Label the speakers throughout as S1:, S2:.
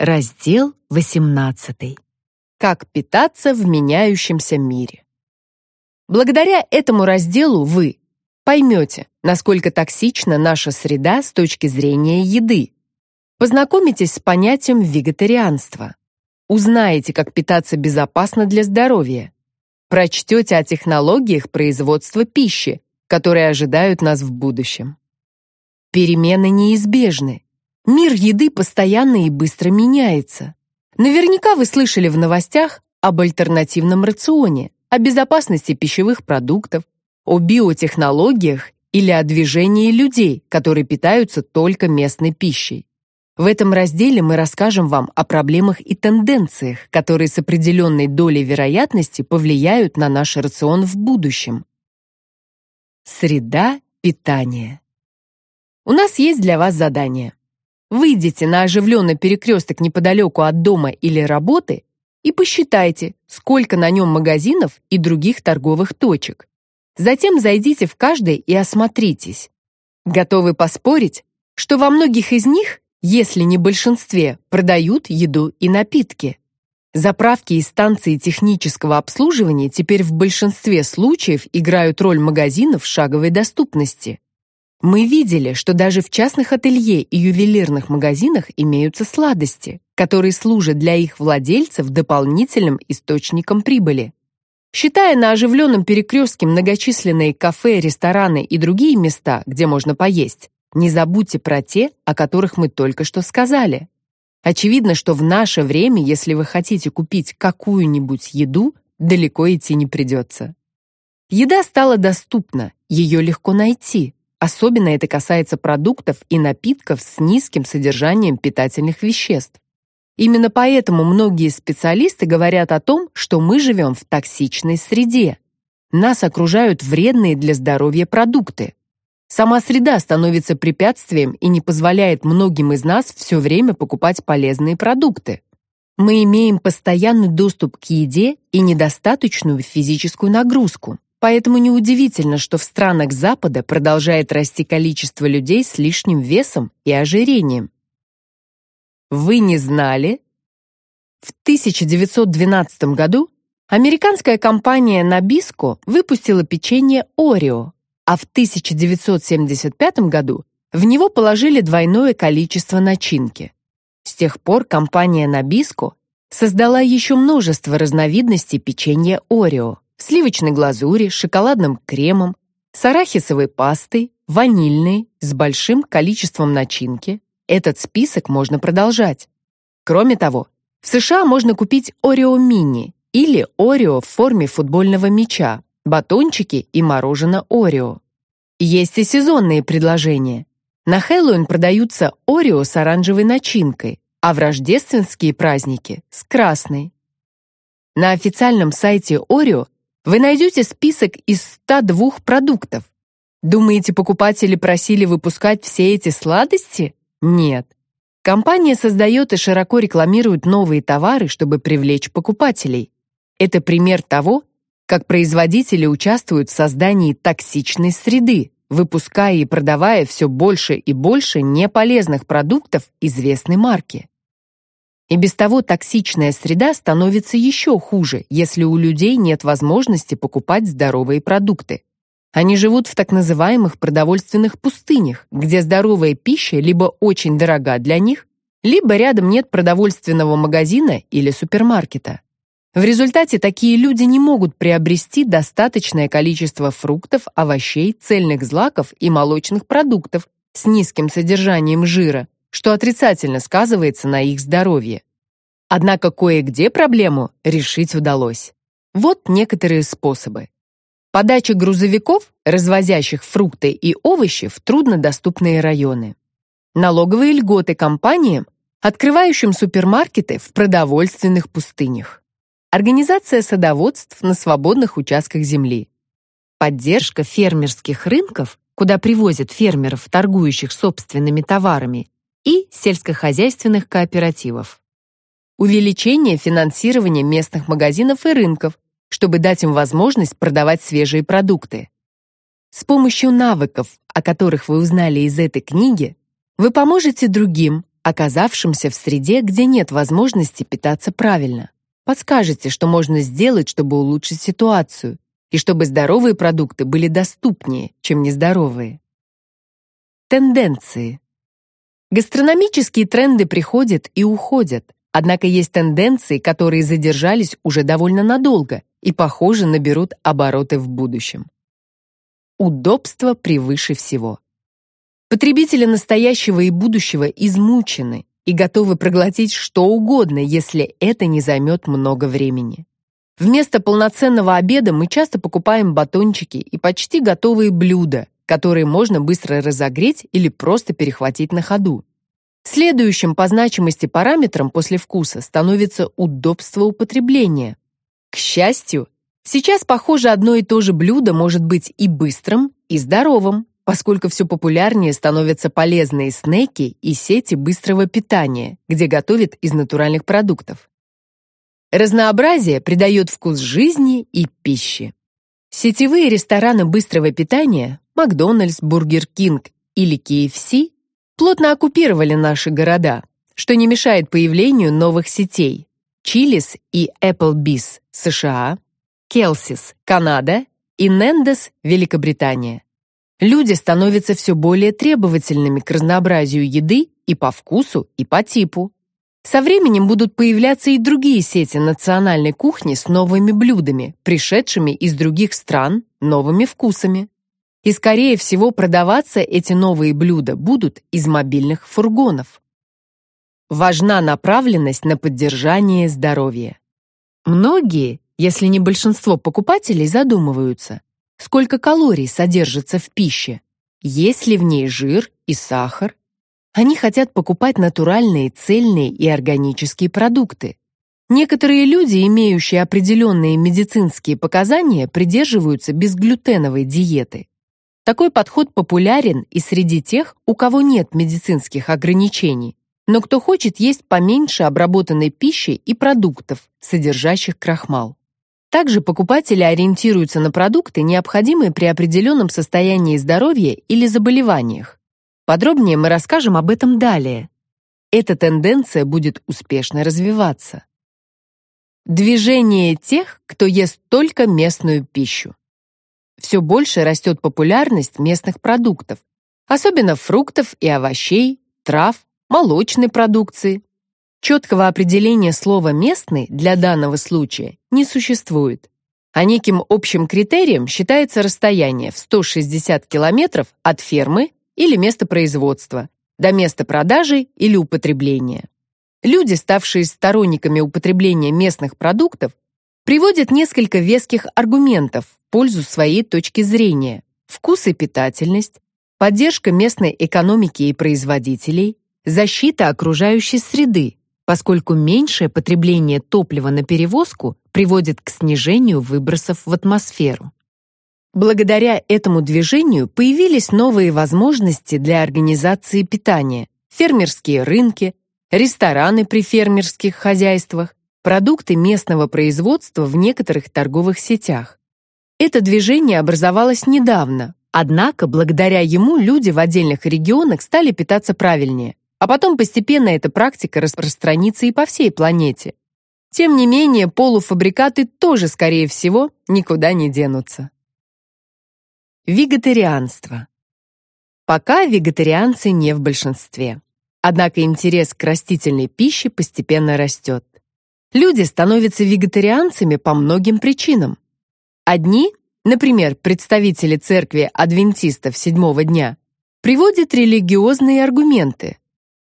S1: Раздел 18. Как питаться в меняющемся мире. Благодаря этому разделу вы поймете, насколько токсична наша среда с точки зрения еды. Познакомитесь с понятием вегетарианства. Узнаете, как питаться безопасно для здоровья. Прочтете о технологиях производства пищи, которые ожидают нас в будущем. Перемены неизбежны, Мир еды постоянно и быстро меняется. Наверняка вы слышали в новостях об альтернативном рационе, о безопасности пищевых продуктов, о биотехнологиях или о движении людей, которые питаются только местной пищей. В этом разделе мы расскажем вам о проблемах и тенденциях, которые с определенной долей вероятности повлияют на наш рацион в будущем. Среда питания. У нас есть для вас задание. Выйдите на оживленный перекресток неподалеку от дома или работы и посчитайте, сколько на нем магазинов и других торговых точек. Затем зайдите в каждый и осмотритесь. Готовы поспорить, что во многих из них, если не большинстве, продают еду и напитки. Заправки и станции технического обслуживания теперь в большинстве случаев играют роль магазинов шаговой доступности. Мы видели, что даже в частных ателье и ювелирных магазинах имеются сладости, которые служат для их владельцев дополнительным источником прибыли. Считая на оживленном перекрестке многочисленные кафе, рестораны и другие места, где можно поесть, не забудьте про те, о которых мы только что сказали. Очевидно, что в наше время, если вы хотите купить какую-нибудь еду, далеко идти не придется. Еда стала доступна, ее легко найти, Особенно это касается продуктов и напитков с низким содержанием питательных веществ. Именно поэтому многие специалисты говорят о том, что мы живем в токсичной среде. Нас окружают вредные для здоровья продукты. Сама среда становится препятствием и не позволяет многим из нас все время покупать полезные продукты. Мы имеем постоянный доступ к еде и недостаточную физическую нагрузку. Поэтому неудивительно, что в странах Запада продолжает расти количество людей с лишним весом и ожирением. Вы не знали? В 1912 году американская компания Nabisco выпустила печенье Орео, а в 1975 году в него положили двойное количество начинки. С тех пор компания Nabisco создала еще множество разновидностей печенья в сливочной глазури, шоколадным кремом, с арахисовой пастой, ванильной, с большим количеством начинки. Этот список можно продолжать. Кроме того, в США можно купить Орео Мини или Орео в форме футбольного мяча, батончики и мороженое Орео. Есть и сезонные предложения. На Хэллоуин продаются Орео с оранжевой начинкой, а в рождественские праздники – с красной. На официальном сайте Орео вы найдете список из 102 продуктов. Думаете, покупатели просили выпускать все эти сладости? Нет. Компания создает и широко рекламирует новые товары, чтобы привлечь покупателей. Это пример того, как производители участвуют в создании токсичной среды, выпуская и продавая все больше и больше неполезных продуктов известной марки. И без того токсичная среда становится еще хуже, если у людей нет возможности покупать здоровые продукты. Они живут в так называемых продовольственных пустынях, где здоровая пища либо очень дорога для них, либо рядом нет продовольственного магазина или супермаркета. В результате такие люди не могут приобрести достаточное количество фруктов, овощей, цельных злаков и молочных продуктов с низким содержанием жира, что отрицательно сказывается на их здоровье. Однако кое-где проблему решить удалось. Вот некоторые способы. Подача грузовиков, развозящих фрукты и овощи в труднодоступные районы. Налоговые льготы компаниям, открывающим супермаркеты в продовольственных пустынях. Организация садоводств на свободных участках земли. Поддержка фермерских рынков, куда привозят фермеров, торгующих собственными товарами, и сельскохозяйственных кооперативов. Увеличение финансирования местных магазинов и рынков, чтобы дать им возможность продавать свежие продукты. С помощью навыков, о которых вы узнали из этой книги, вы поможете другим, оказавшимся в среде, где нет возможности питаться правильно. Подскажете, что можно сделать, чтобы улучшить ситуацию, и чтобы здоровые продукты были доступнее, чем нездоровые. Тенденции. Гастрономические тренды приходят и уходят, однако есть тенденции, которые задержались уже довольно надолго и, похоже, наберут обороты в будущем. Удобство превыше всего. Потребители настоящего и будущего измучены и готовы проглотить что угодно, если это не займет много времени. Вместо полноценного обеда мы часто покупаем батончики и почти готовые блюда, которые можно быстро разогреть или просто перехватить на ходу. Следующим по значимости параметром после вкуса становится удобство употребления. К счастью, сейчас, похоже, одно и то же блюдо может быть и быстрым, и здоровым, поскольку все популярнее становятся полезные снеки и сети быстрого питания, где готовят из натуральных продуктов. Разнообразие придает вкус жизни и пищи. Сетевые рестораны быстрого питания Макдональдс, Бургер Кинг или KFC плотно оккупировали наши города, что не мешает появлению новых сетей Chili's и Applebee's США, Kelsis Канада и Nando's Великобритания. Люди становятся все более требовательными к разнообразию еды и по вкусу, и по типу. Со временем будут появляться и другие сети национальной кухни с новыми блюдами, пришедшими из других стран, новыми вкусами. И, скорее всего, продаваться эти новые блюда будут из мобильных фургонов. Важна направленность на поддержание здоровья. Многие, если не большинство покупателей, задумываются, сколько калорий содержится в пище, есть ли в ней жир и сахар. Они хотят покупать натуральные, цельные и органические продукты. Некоторые люди, имеющие определенные медицинские показания, придерживаются безглютеновой диеты. Такой подход популярен и среди тех, у кого нет медицинских ограничений, но кто хочет есть поменьше обработанной пищи и продуктов, содержащих крахмал. Также покупатели ориентируются на продукты, необходимые при определенном состоянии здоровья или заболеваниях. Подробнее мы расскажем об этом далее. Эта тенденция будет успешно развиваться. Движение тех, кто ест только местную пищу. Все больше растет популярность местных продуктов, особенно фруктов и овощей, трав, молочной продукции, Четкого определения слова «местный» для данного случая не существует, а неким общим критерием считается расстояние в 160 километров от фермы или места производства до места продажи или употребления. Люди, ставшие сторонниками употребления местных продуктов, приводят несколько веских аргументов пользу своей точки зрения: вкус и питательность, поддержка местной экономики и производителей, защита окружающей среды, поскольку меньшее потребление топлива на перевозку приводит к снижению выбросов в атмосферу. Благодаря этому движению появились новые возможности для организации питания, фермерские рынки, рестораны при фермерских хозяйствах, продукты местного производства в некоторых торговых сетях. Это движение образовалось недавно, однако благодаря ему люди в отдельных регионах стали питаться правильнее, а потом постепенно эта практика распространится и по всей планете. Тем не менее, полуфабрикаты тоже, скорее всего, никуда не денутся. Вегетарианство. Пока вегетарианцы не в большинстве. Однако интерес к растительной пище постепенно растет. Люди становятся вегетарианцами по многим причинам. Одни, например, представители церкви адвентистов седьмого дня, приводят религиозные аргументы,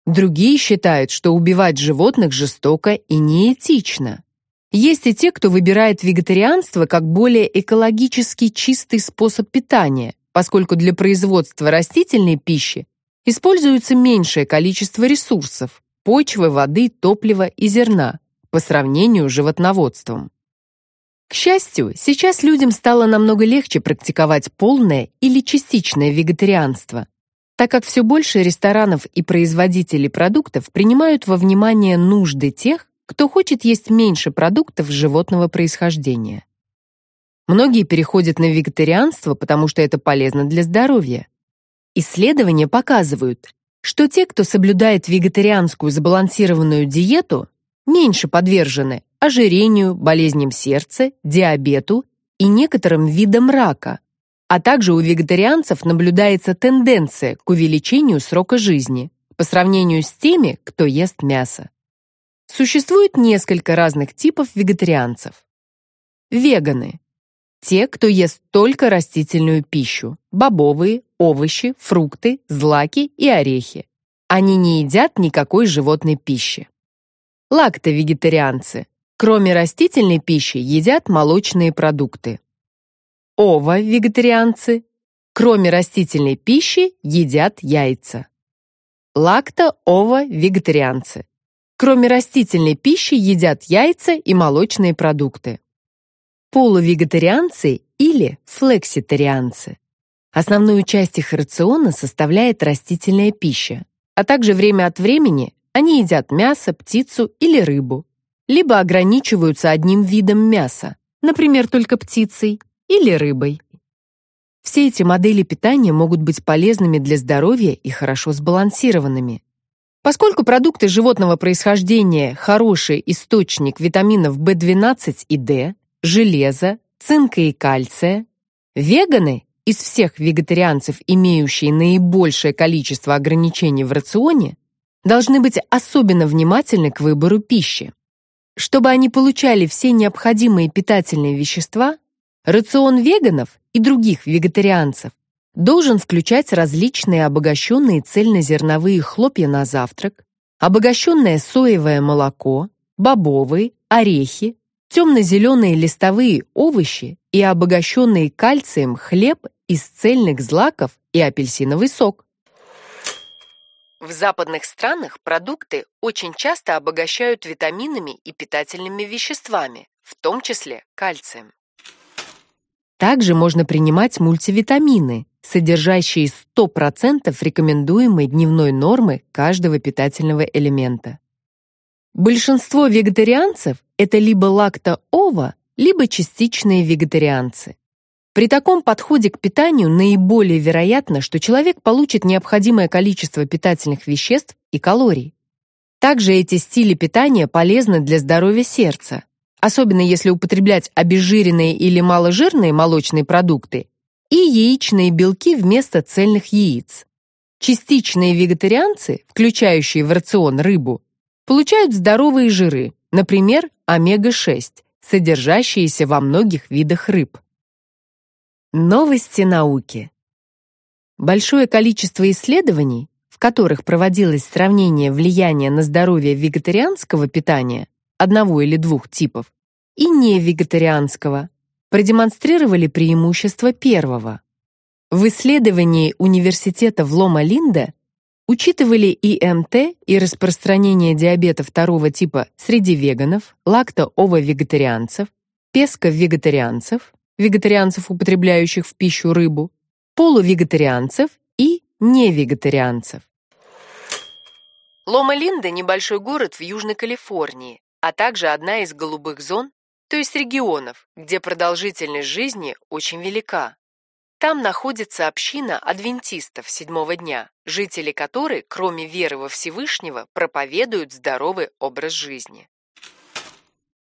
S1: Другие считают, что убивать животных жестоко и неэтично. Есть и те, кто выбирает вегетарианство как более экологически чистый способ питания, поскольку для производства растительной пищи используется меньшее количество ресурсов – почвы, воды, топлива и зерна по сравнению с животноводством. К счастью, сейчас людям стало намного легче практиковать полное или частичное вегетарианство, так как все больше ресторанов и производителей продуктов принимают во внимание нужды тех, кто хочет есть меньше продуктов животного происхождения. Многие переходят на вегетарианство, потому что это полезно для здоровья. Исследования показывают, что те, кто соблюдает вегетарианскую сбалансированную диету, меньше подвержены ожирению, болезням сердца, диабету и некоторым видам рака, а также у вегетарианцев наблюдается тенденция к увеличению срока жизни по сравнению с теми, кто ест мясо. Существует несколько разных типов вегетарианцев. Веганы те, кто ест только растительную пищу: бобовые, овощи, фрукты, злаки и орехи. Они не едят никакой животной пищи. Лактовегетарианцы Кроме растительной пищи едят молочные продукты. Ово-вегетарианцы, кроме растительной пищи, едят яйца. Лакто-ово-вегетарианцы, кроме растительной пищи, едят яйца и молочные продукты. Полувегетарианцы или флекситарианцы. Основную часть их рациона составляет растительная пища, а также время от времени они едят мясо, птицу или рыбу либо ограничиваются одним видом мяса, например, только птицей или рыбой. Все эти модели питания могут быть полезными для здоровья и хорошо сбалансированными. Поскольку продукты животного происхождения хороший источник витаминов В12 и D, железа, цинка и кальция, веганы из всех вегетарианцев, имеющие наибольшее количество ограничений в рационе, должны быть особенно внимательны к выбору пищи. Чтобы они получали все необходимые питательные вещества, рацион веганов и других вегетарианцев должен включать различные обогащенные цельнозерновые хлопья на завтрак, обогащенное соевое молоко, бобовые, орехи, темно-зеленые листовые овощи и обогащенный кальцием хлеб из цельных злаков и апельсиновый сок. В западных странах продукты очень часто обогащают витаминами и питательными веществами, в том числе кальцием. Также можно принимать мультивитамины, содержащие 100% рекомендуемой дневной нормы каждого питательного элемента. Большинство вегетарианцев это либо лакто-ово, либо частичные вегетарианцы. При таком подходе к питанию наиболее вероятно, что человек получит необходимое количество питательных веществ и калорий. Также эти стили питания полезны для здоровья сердца, особенно если употреблять обезжиренные или маложирные молочные продукты и яичные белки вместо цельных яиц. Частичные вегетарианцы, включающие в рацион рыбу, получают здоровые жиры, например, омега-6, содержащиеся во многих видах рыб. Новости науки. Большое количество исследований, в которых проводилось сравнение влияния на здоровье вегетарианского питания одного или двух типов и невегетарианского, продемонстрировали преимущество первого. В исследовании университета в Лома-Линда учитывали ИМТ и распространение диабета второго типа среди веганов, лакто-ово-вегетарианцев, песко-вегетарианцев, вегетарианцев, употребляющих в пищу рыбу, полувегетарианцев и невегетарианцев. Лома-Линда небольшой город в Южной Калифорнии, а также одна из голубых зон, то есть регионов, где продолжительность жизни очень велика. Там находится община адвентистов седьмого дня, жители которой, кроме веры во Всевышнего, проповедуют здоровый образ жизни.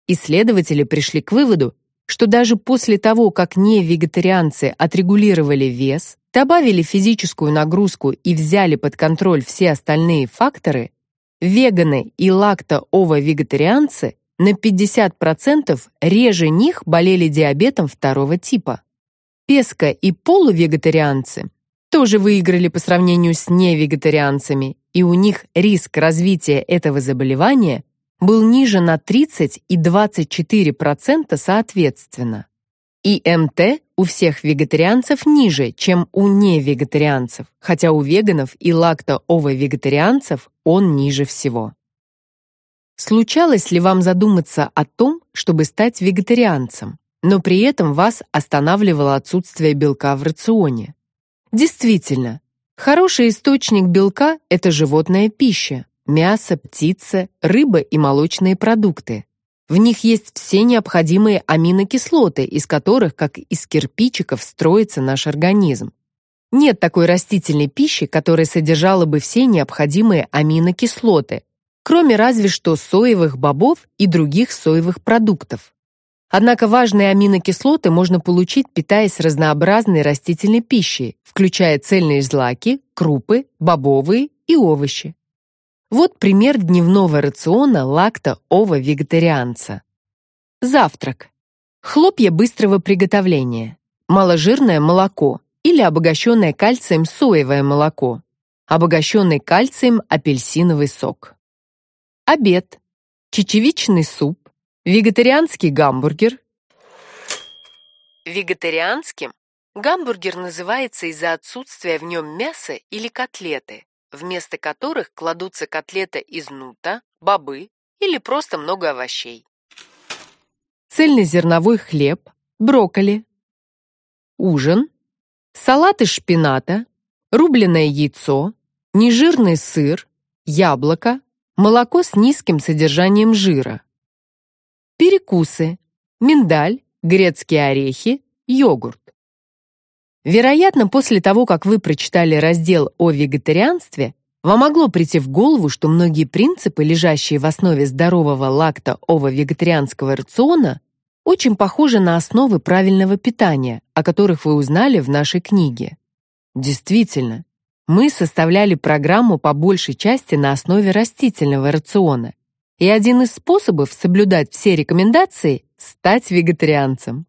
S1: Исследователи пришли к выводу, что даже после того, как не-вегетарианцы отрегулировали вес, добавили физическую нагрузку и взяли под контроль все остальные факторы, веганы и лакто-ово-вегетарианцы на 50% реже них болели диабетом второго типа. Песко и полувегетарианцы тоже выиграли по сравнению с невегетарианцами, и у них риск развития этого заболевания был ниже на 30 и 24% соответственно. И МТ у всех вегетарианцев ниже, чем у невегетарианцев, хотя у веганов и лакто-ово-вегетарианцев он ниже всего. Случалось ли вам задуматься о том, чтобы стать вегетарианцем, но при этом вас останавливало отсутствие белка в рационе? Действительно, хороший источник белка это животная пища, мясо, птица, рыба и молочные продукты. В них есть все необходимые аминокислоты, из которых, как из кирпичиков, строится наш организм. Нет такой растительной пищи, которая содержала бы все необходимые аминокислоты, кроме разве что соевых бобов и других соевых продуктов. Однако важные аминокислоты можно получить, питаясь разнообразной растительной пищей, включая цельные злаки, крупы, бобовые и овощи. Вот пример дневного рациона лакто-ово-вегетарианца. Завтрак. Хлопья быстрого приготовления. Маложирное молоко или обогащенное кальцием соевое молоко. Обогащенный кальцием апельсиновый сок. Обед. Чечевичный суп, вегетарианский гамбургер. Вегетарианским гамбургер называется из-за отсутствия в нем мяса или котлеты, вместо которых кладутся котлета из нута, бобы или просто много овощей. Цельнозерновой хлеб, брокколи. Ужин. Салат из шпината, рубленое яйцо, нежирный сыр, яблоко, молоко с низким содержанием жира. Перекусы. Миндаль, грецкие орехи, йогурт. Вероятно, после того, как вы прочитали раздел о вегетарианстве, вам могло прийти в голову, что многие принципы, лежащие в основе здорового лакто-ово-вегетарианского рациона, очень похожи на основы правильного питания, о которых вы узнали в нашей книге. Действительно, мы составляли программу по большей части на основе растительного рациона, и один из способов соблюдать все рекомендации – стать вегетарианцем.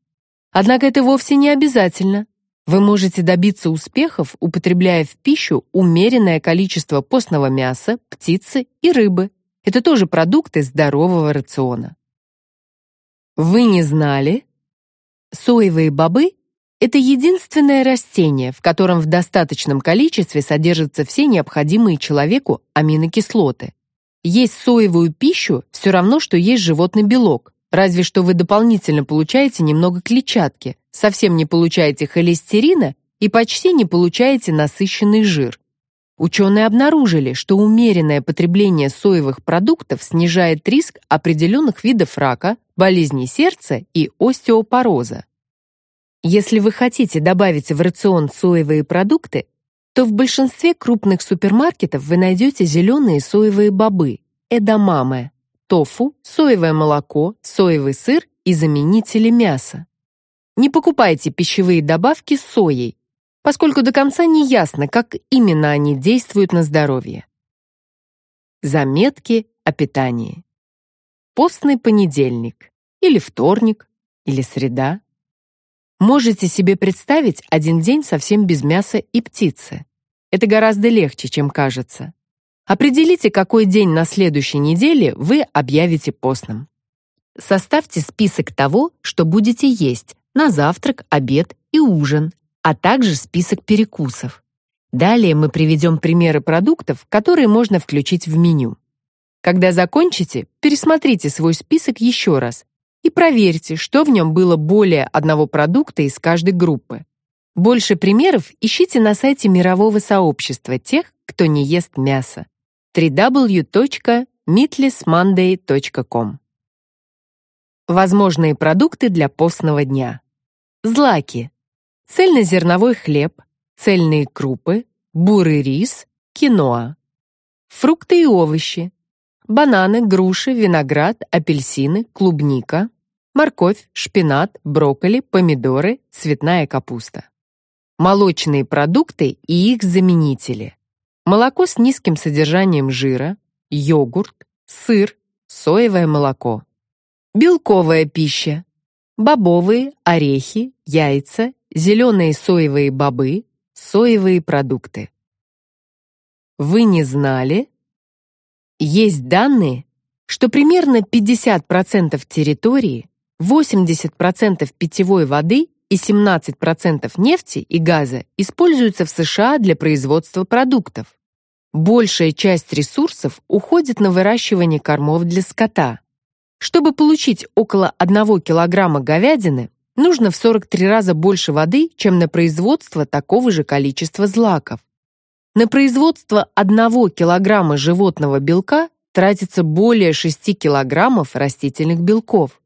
S1: Однако это вовсе не обязательно. Вы можете добиться успехов, употребляя в пищу умеренное количество постного мяса, птицы и рыбы. Это тоже продукты здорового рациона. Вы не знали? Соевые бобы – это единственное растение, в котором в достаточном количестве содержатся все необходимые человеку аминокислоты. Есть соевую пищу все равно, что есть животный белок, разве что вы дополнительно получаете немного клетчатки, совсем не получаете холестерина и почти не получаете насыщенный жир. Ученые обнаружили, что умеренное потребление соевых продуктов снижает риск определенных видов рака, болезней сердца и остеопороза. Если вы хотите добавить в рацион соевые продукты, то в большинстве крупных супермаркетов вы найдете зеленые соевые бобы, эдамаме, тофу, соевое молоко, соевый сыр и заменители мяса. Не покупайте пищевые добавки с соей, поскольку до конца не ясно, как именно они действуют на здоровье. Заметки о питании. Постный понедельник или вторник или среда. Можете себе представить один день совсем без мяса и птицы. Это гораздо легче, чем кажется. Определите, какой день на следующей неделе вы объявите постным. Составьте список того, что будете есть, на завтрак, обед и ужин, а также список перекусов. Далее мы приведем примеры продуктов, которые можно включить в меню. Когда закончите, пересмотрите свой список еще раз и проверьте, что в нем было более одного продукта из каждой группы. Больше примеров ищите на сайте мирового сообщества тех, кто не ест мясо www.meatlessmonday.com Возможные продукты для постного дня. Злаки. Цельнозерновой хлеб, цельные крупы, бурый рис, киноа. Фрукты и овощи. Бананы, груши, виноград, апельсины, клубника, морковь, шпинат, брокколи, помидоры, цветная капуста. Молочные продукты и их заменители. Молоко с низким содержанием жира, йогурт, сыр, соевое молоко. Белковая пища бобовые, орехи, яйца, зеленые соевые бобы, соевые продукты. Вы не знали? Есть данные, что примерно 50% территории, 80% питьевой воды и 17% нефти и газа используются в США для производства продуктов. Большая часть ресурсов уходит на выращивание кормов для скота. Чтобы получить около 1 килограмма говядины, нужно в 43 раза больше воды, чем на производство такого же количества злаков. На производство 1 килограмма животного белка тратится более 6 килограммов растительных белков.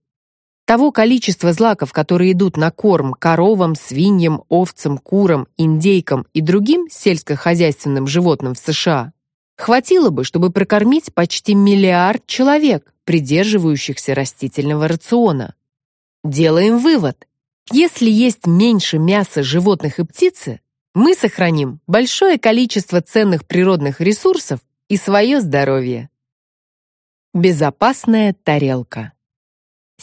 S1: Того количества злаков, которые идут на корм коровам, свиньям, овцам, курам, индейкам и другим сельскохозяйственным животным в США, хватило бы, чтобы прокормить почти миллиард человек, придерживающихся растительного рациона. Делаем вывод. Если есть меньше мяса животных и птицы, мы сохраним большое количество ценных природных ресурсов и свое здоровье. Безопасная тарелка.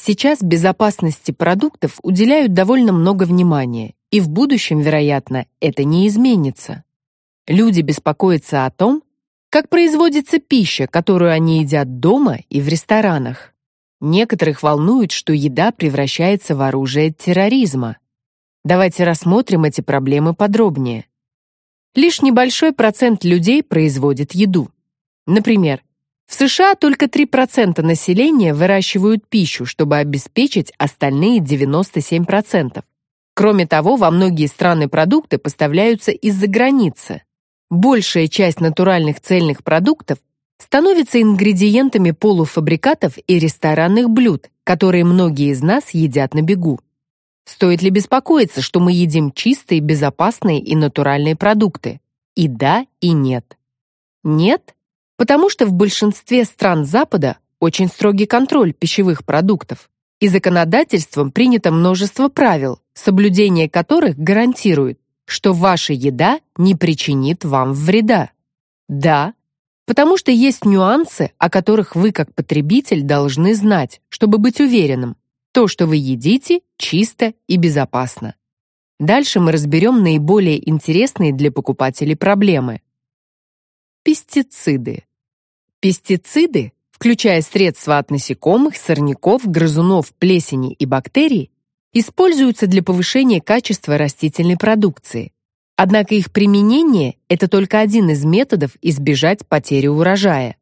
S1: Сейчас безопасности продуктов уделяют довольно много внимания, и в будущем, вероятно, это не изменится. Люди беспокоятся о том, как производится пища, которую они едят дома и в ресторанах. Некоторых волнует, что еда превращается в оружие терроризма. Давайте рассмотрим эти проблемы подробнее. Лишь небольшой процент людей производит еду. Например, в США только 3% населения выращивают пищу, чтобы обеспечить остальные 97%. Кроме того, во многие страны продукты поставляются из-за границы. Большая часть натуральных цельных продуктов становится ингредиентами полуфабрикатов и ресторанных блюд, которые многие из нас едят на бегу. Стоит ли беспокоиться, что мы едим чистые, безопасные и натуральные продукты? И да, и нет. Нет, потому что в большинстве стран Запада очень строгий контроль пищевых продуктов, и законодательством принято множество правил, соблюдение которых гарантирует, что ваша еда не причинит вам вреда. Да, потому что есть нюансы, о которых вы как потребитель должны знать, чтобы быть уверенным, то, что вы едите, чисто и безопасно. Дальше мы разберем наиболее интересные для покупателей проблемы. Пестициды. Пестициды, включая средства от насекомых, сорняков, грызунов, плесени и бактерий, используются для повышения качества растительной продукции. Однако их применение это только один из методов избежать потери урожая.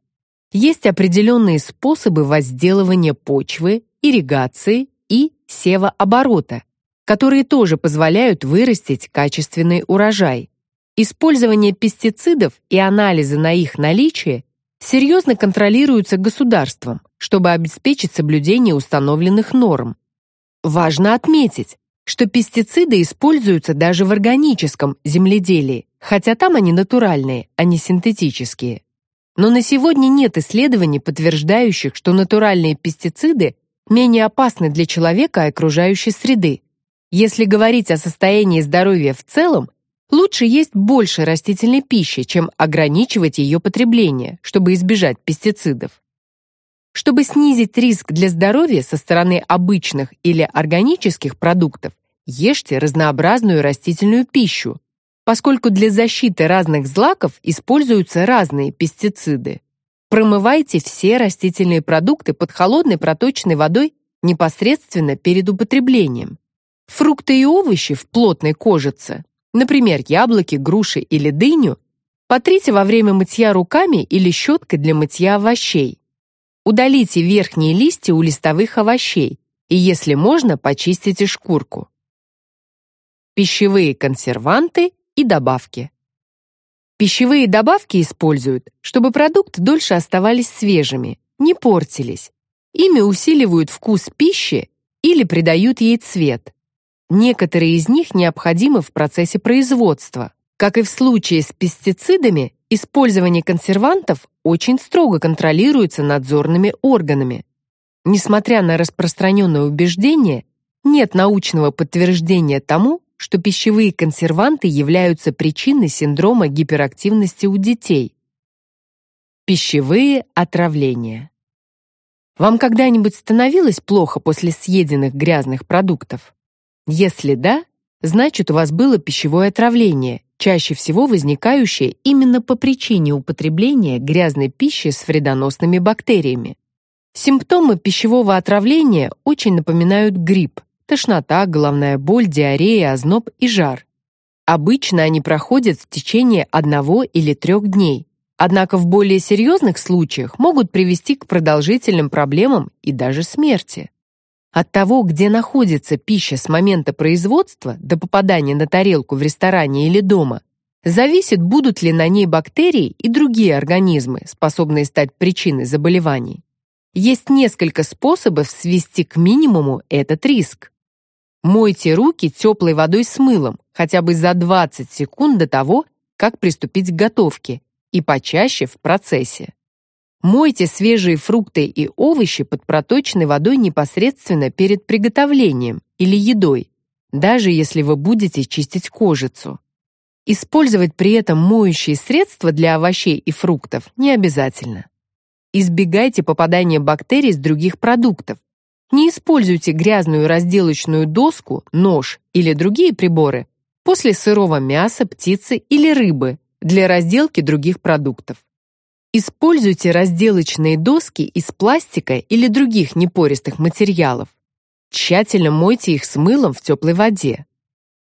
S1: Есть определенные способы возделывания почвы, ирригации и севооборота, которые тоже позволяют вырастить качественный урожай. Использование пестицидов и анализы на их наличие серьезно контролируются государством, чтобы обеспечить соблюдение установленных норм. Важно отметить, что пестициды используются даже в органическом земледелии, хотя там они натуральные, а не синтетические. Но на сегодня нет исследований, подтверждающих, что натуральные пестициды менее опасны для человека и окружающей среды. Если говорить о состоянии здоровья в целом, лучше есть больше растительной пищи, чем ограничивать ее потребление, чтобы избежать пестицидов. Чтобы снизить риск для здоровья со стороны обычных или органических продуктов, ешьте разнообразную растительную пищу, поскольку для защиты разных злаков используются разные пестициды. Промывайте все растительные продукты под холодной проточной водой непосредственно перед употреблением. Фрукты и овощи в плотной кожице, например, яблоки, груши или дыню, потрите во время мытья руками или щеткой для мытья овощей. Удалите верхние листья у листовых овощей и, если можно, почистите шкурку. Пищевые консерванты и добавки. Пищевые добавки используют, чтобы продукты дольше оставались свежими, не портились. Ими усиливают вкус пищи или придают ей цвет. Некоторые из них необходимы в процессе производства. Как и в случае с пестицидами, использование консервантов очень строго контролируется надзорными органами. Несмотря на распространенное убеждение, нет научного подтверждения тому, что пищевые консерванты являются причиной синдрома гиперактивности у детей. Пищевые отравления. Вам когда-нибудь становилось плохо после съеденных грязных продуктов? Если да, значит, у вас было пищевое отравление, чаще всего возникающее именно по причине употребления грязной пищи с вредоносными бактериями. Симптомы пищевого отравления очень напоминают грипп, тошнота, головная боль, диарея, озноб и жар. Обычно они проходят в течение одного или трех дней, однако в более серьезных случаях могут привести к продолжительным проблемам и даже смерти. От того, где находится пища с момента производства до попадания на тарелку в ресторане или дома, зависит, будут ли на ней бактерии и другие организмы, способные стать причиной заболеваний. есть несколько способов свести к минимуму этот риск. Мойте руки теплой водой с мылом хотя бы за 20 секунд до того, как приступить к готовке, и почаще в процессе. Мойте свежие фрукты и овощи под проточной водой непосредственно перед приготовлением или едой, даже если вы будете чистить кожицу. Использовать при этом моющие средства для овощей и фруктов не обязательно. Избегайте попадания бактерий с других продуктов. Не используйте грязную разделочную доску, нож или другие приборы после сырого мяса, птицы или рыбы для разделки других продуктов. Используйте разделочные доски из пластика или других непористых материалов. Тщательно мойте их с мылом в теплой воде.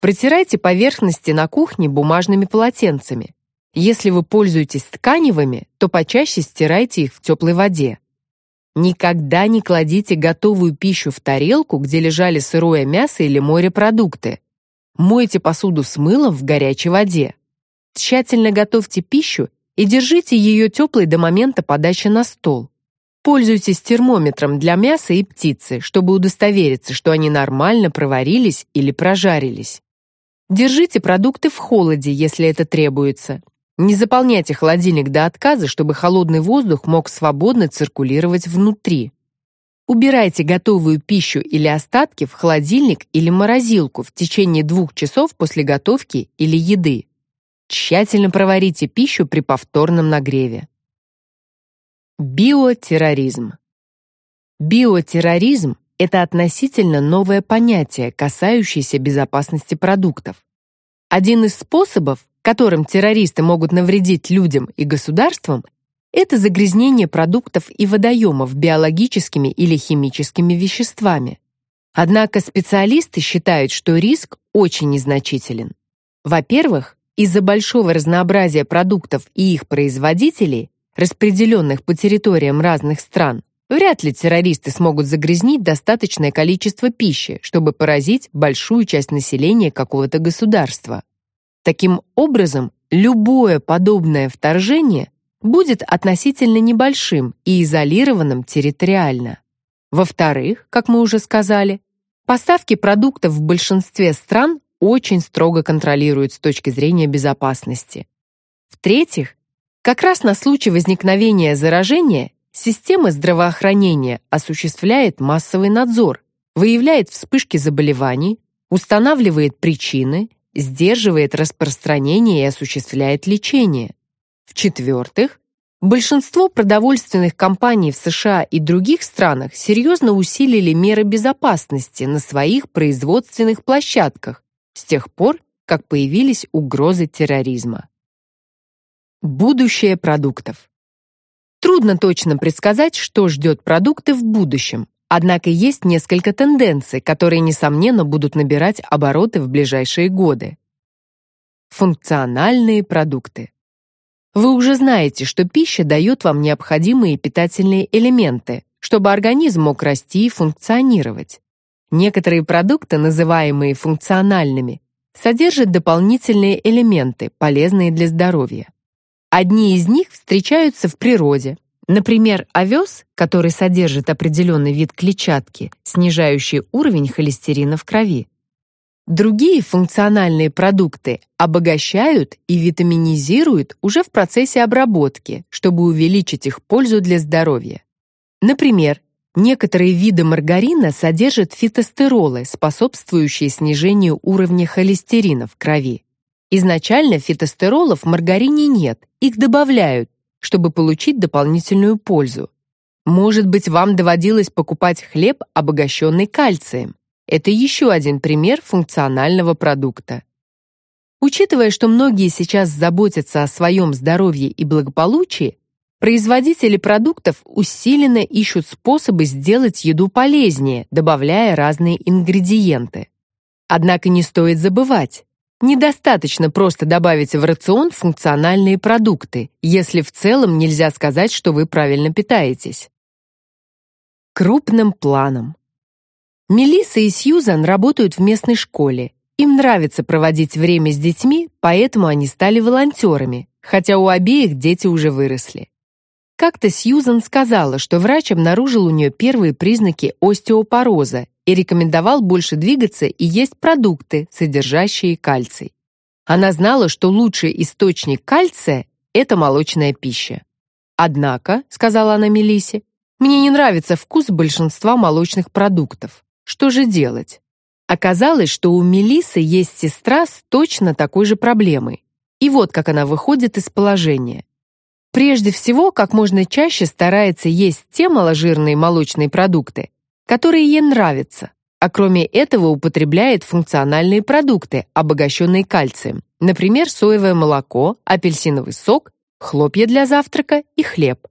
S1: Протирайте поверхности на кухне бумажными полотенцами. Если вы пользуетесь тканевыми, то почаще стирайте их в теплой воде. Никогда не кладите готовую пищу в тарелку, где лежали сырое мясо или морепродукты. Мойте посуду с мылом в горячей воде. Тщательно готовьте пищу и держите ее теплой до момента подачи на стол. Пользуйтесь термометром для мяса и птицы, чтобы удостовериться, что они нормально проварились или прожарились. Держите продукты в холоде, если это требуется, не заполняйте холодильник до отказа, чтобы холодный воздух мог свободно циркулировать внутри. Убирайте готовую пищу или остатки в холодильник или морозилку в течение двух часов после готовки или еды. Тщательно проварите пищу при повторном нагреве. Биотерроризм. Биотерроризм – это относительно новое понятие, касающееся безопасности продуктов. Один из способов которым террористы могут навредить людям и государствам, это загрязнение продуктов и водоемов биологическими или химическими веществами. Однако специалисты считают, что риск очень незначителен. Во-первых, из-за большого разнообразия продуктов и их производителей, распределенных по территориям разных стран, вряд ли террористы смогут загрязнить достаточное количество пищи, чтобы поразить большую часть населения какого-то государства. Таким образом, любое подобное вторжение будет относительно небольшим и изолированным территориально. Во-вторых, как мы уже сказали, поставки продуктов в большинстве стран очень строго контролируют с точки зрения безопасности. В-третьих, как раз на случай возникновения заражения система здравоохранения осуществляет массовый надзор, выявляет вспышки заболеваний, устанавливает причины сдерживает распространение и осуществляет лечение. В-четвертых, большинство продовольственных компаний в США и других странах серьезно усилили меры безопасности на своих производственных площадках с тех пор, как появились угрозы терроризма. Будущее продуктов. Трудно точно предсказать, что ждет продукты в будущем, Однако есть несколько тенденций, которые, несомненно, будут набирать обороты в ближайшие годы. Функциональные продукты. Вы уже знаете, что пища дает вам необходимые питательные элементы, чтобы организм мог расти и функционировать. Некоторые продукты, называемые функциональными, содержат дополнительные элементы, полезные для здоровья. Одни из них встречаются в природе, Например, овес, который содержит определенный вид клетчатки, снижающий уровень холестерина в крови. Другие функциональные продукты обогащают и витаминизируют уже в процессе обработки, чтобы увеличить их пользу для здоровья. Например, некоторые виды маргарина содержат фитостеролы, способствующие снижению уровня холестерина в крови. Изначально фитостеролов в маргарине нет, их добавляют, чтобы получить дополнительную пользу. Может быть, вам доводилось покупать хлеб, обогащенный кальцием. Это еще один пример функционального продукта. Учитывая, что многие сейчас заботятся о своем здоровье и благополучии, производители продуктов усиленно ищут способы сделать еду полезнее, добавляя разные ингредиенты. Однако не стоит забывать, Недостаточно просто добавить в рацион функциональные продукты, если в целом нельзя сказать, что вы правильно питаетесь. Крупным планом. Мелисса и Сьюзан работают в местной школе. Им нравится проводить время с детьми, поэтому они стали волонтерами, хотя у обеих дети уже выросли. Как-то Сьюзан сказала, что врач обнаружил у нее первые признаки остеопороза и рекомендовал больше двигаться и есть продукты, содержащие кальций. Она знала, что лучший источник кальция – это молочная пища. «Однако», — сказала она Мелисе, «мне не нравится вкус большинства молочных продуктов. Что же делать?» Оказалось, что у Мелисы есть сестра с точно такой же проблемой. И вот как она выходит из положения. Прежде всего, как можно чаще старается есть те маложирные молочные продукты, которые ей нравятся, а кроме этого употребляет функциональные продукты, обогащенные кальцием, например, соевое молоко, апельсиновый сок, хлопья для завтрака и хлеб.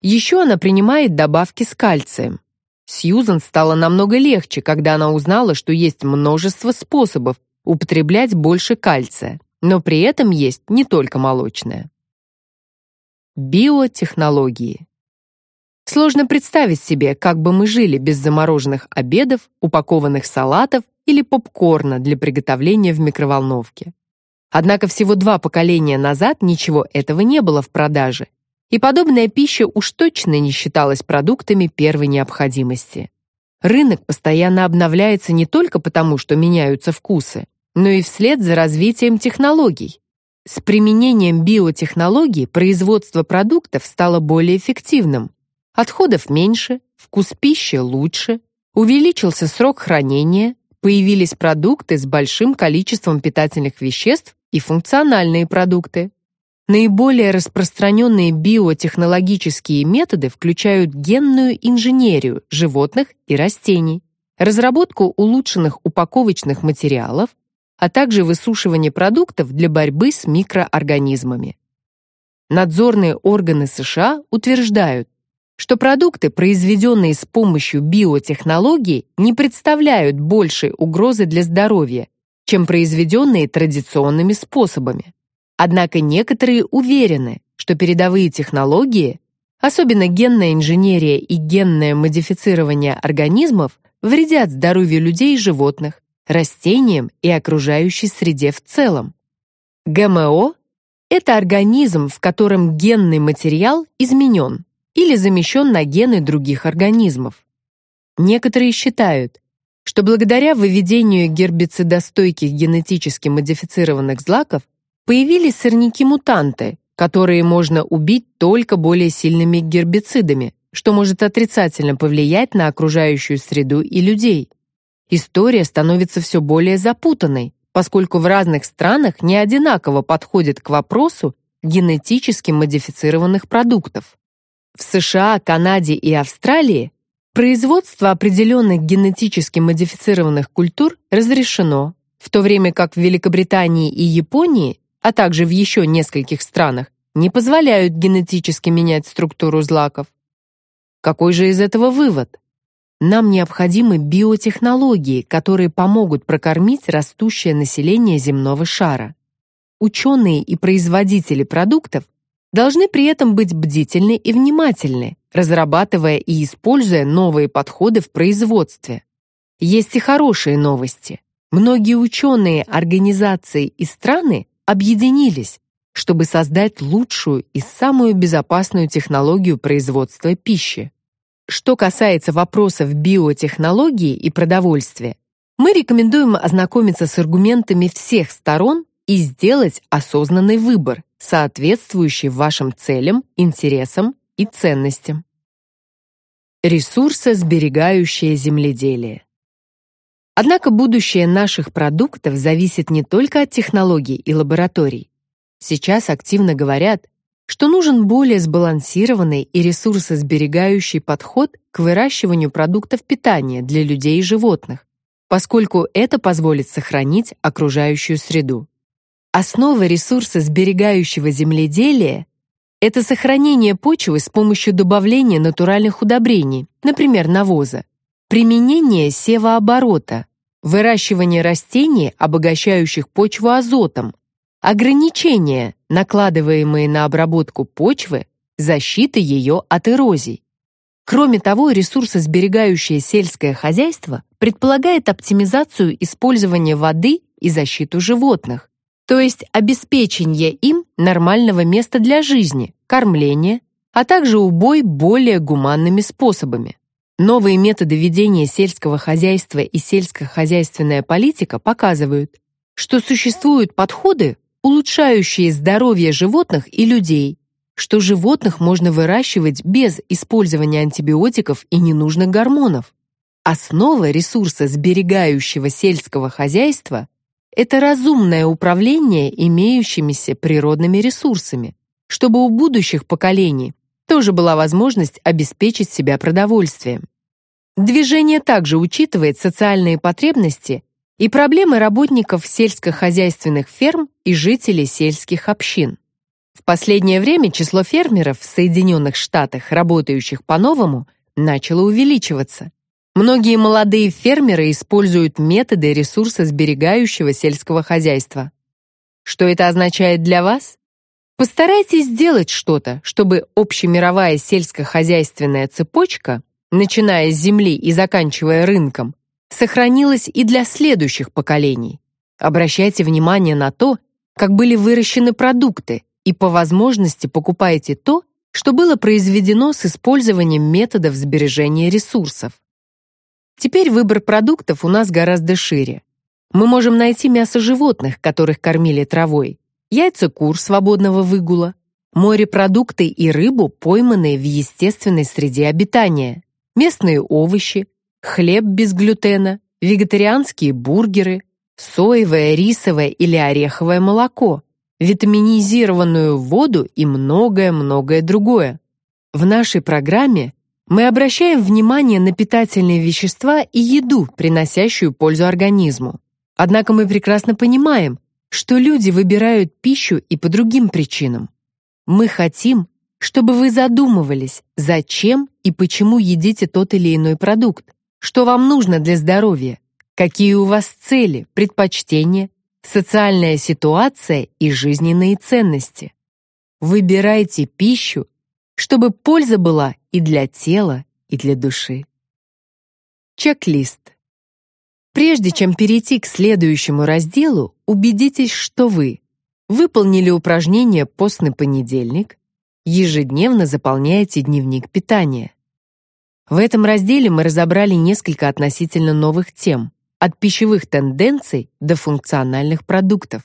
S1: Еще она принимает добавки с кальцием. Сьюзан стало намного легче, когда она узнала, что есть множество способов употреблять больше кальция, но при этом есть не только молочное. Биотехнологии. Сложно представить себе, как бы мы жили без замороженных обедов, упакованных салатов или попкорна для приготовления в микроволновке. Однако всего два поколения назад ничего этого не было в продаже, и подобная пища уж точно не считалась продуктами первой необходимости. Рынок постоянно обновляется не только потому, что меняются вкусы, но и вслед за развитием технологий. С применением биотехнологий производство продуктов стало более эффективным. Отходов меньше, вкус пищи лучше, увеличился срок хранения, появились продукты с большим количеством питательных веществ и функциональные продукты. Наиболее распространенные биотехнологические методы включают генную инженерию животных и растений, разработку улучшенных упаковочных материалов, а также высушивание продуктов для борьбы с микроорганизмами. Надзорные органы США утверждают, что продукты, произведенные с помощью биотехнологий, не представляют большей угрозы для здоровья, чем произведенные традиционными способами. Однако некоторые уверены, что передовые технологии, особенно генная инженерия и генное модифицирование организмов, вредят здоровью людей и животных, растениям и окружающей среде в целом. ГМО – это организм, в котором генный материал изменен или замещен на гены других организмов. Некоторые считают, что благодаря выведению гербицидостойких генетически модифицированных злаков появились сорняки-мутанты, которые можно убить только более сильными гербицидами, что может отрицательно повлиять на окружающую среду и людей. История становится все более запутанной, поскольку в разных странах не одинаково подходят к вопросу генетически модифицированных продуктов. В США, Канаде и Австралии производство определенных генетически модифицированных культур разрешено, в то время как в Великобритании и Японии, а также в еще нескольких странах, не позволяют генетически менять структуру злаков. Какой же из этого вывод? Нам необходимы биотехнологии, которые помогут прокормить растущее население земного шара. Ученые и производители продуктов должны при этом быть бдительны и внимательны, разрабатывая и используя новые подходы в производстве. Есть и хорошие новости. Многие ученые, организации и страны объединились, чтобы создать лучшую и самую безопасную технологию производства пищи. Что касается вопросов биотехнологии и продовольствия, мы рекомендуем ознакомиться с аргументами всех сторон и сделать осознанный выбор, соответствующий вашим целям, интересам и ценностям. Ресурсосберегающее земледелие. Однако будущее наших продуктов зависит не только от технологий и лабораторий. Сейчас активно говорят, что нужен более сбалансированный и ресурсосберегающий подход к выращиванию продуктов питания для людей и животных, поскольку это позволит сохранить окружающую среду. Основа ресурсосберегающего земледелия – это сохранение почвы с помощью добавления натуральных удобрений, например, навоза, применение севооборота, выращивание растений, обогащающих почву азотом, ограничения, накладываемые на обработку почвы, защита ее от эрозий. Кроме того, ресурсосберегающее сельское хозяйство предполагает оптимизацию использования воды и защиту животных, то есть обеспечение им нормального места для жизни, кормления, а также убой более гуманными способами. Новые методы ведения сельского хозяйства и сельскохозяйственная политика показывают, что существуют подходы, улучшающие здоровье животных и людей, что животных можно выращивать без использования антибиотиков и ненужных гормонов. Основа ресурса сберегающего сельского хозяйства это разумное управление имеющимися природными ресурсами, чтобы у будущих поколений тоже была возможность обеспечить себя продовольствием. Движение также учитывает социальные потребности и проблемы работников сельскохозяйственных ферм и жителей сельских общин. В последнее время число фермеров в Соединенных Штатах, работающих по-новому, начало увеличиваться. Многие молодые фермеры используют методы ресурсосберегающего сельского хозяйства. Что это означает для вас? Постарайтесь сделать что-то, чтобы общемировая сельскохозяйственная цепочка, начиная с земли и заканчивая рынком, сохранилась и для следующих поколений. Обращайте внимание на то, как были выращены продукты, и по возможности покупайте то, что было произведено с использованием методов сбережения ресурсов. Теперь выбор продуктов у нас гораздо шире. Мы можем найти мясо животных, которых кормили травой, яйца кур свободного выгула, морепродукты и рыбу, пойманные в естественной среде обитания, местные овощи, хлеб без глютена, вегетарианские бургеры, соевое, рисовое или ореховое молоко, витаминизированную воду и многое-многое другое. В нашей программе мы обращаем внимание на питательные вещества и еду, приносящую пользу организму. Однако мы прекрасно понимаем, что люди выбирают пищу и по другим причинам. Мы хотим, чтобы вы задумывались, зачем и почему едите тот или иной продукт, что вам нужно для здоровья, какие у вас цели, предпочтения, социальная ситуация и жизненные ценности. Выбирайте пищу, чтобы польза была и для тела, и для души. Чек-лист. Прежде чем перейти к следующему разделу, убедитесь, что вы выполнили упражнение «Постный понедельник», ежедневно заполняете дневник питания. В этом разделе мы разобрали несколько относительно новых тем, от пищевых тенденций до функциональных продуктов.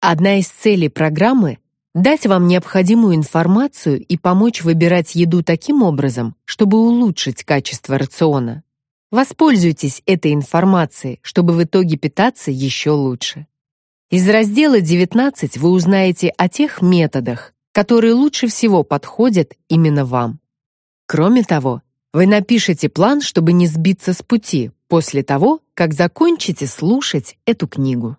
S1: Одна из целей программы — дать вам необходимую информацию и помочь выбирать еду таким образом, чтобы улучшить качество рациона. Воспользуйтесь этой информацией, чтобы в итоге питаться еще лучше. Из раздела 19 вы узнаете о тех методах, которые лучше всего подходят именно вам. Кроме того, вы напишите план, чтобы не сбиться с пути после того, как закончите слушать эту книгу.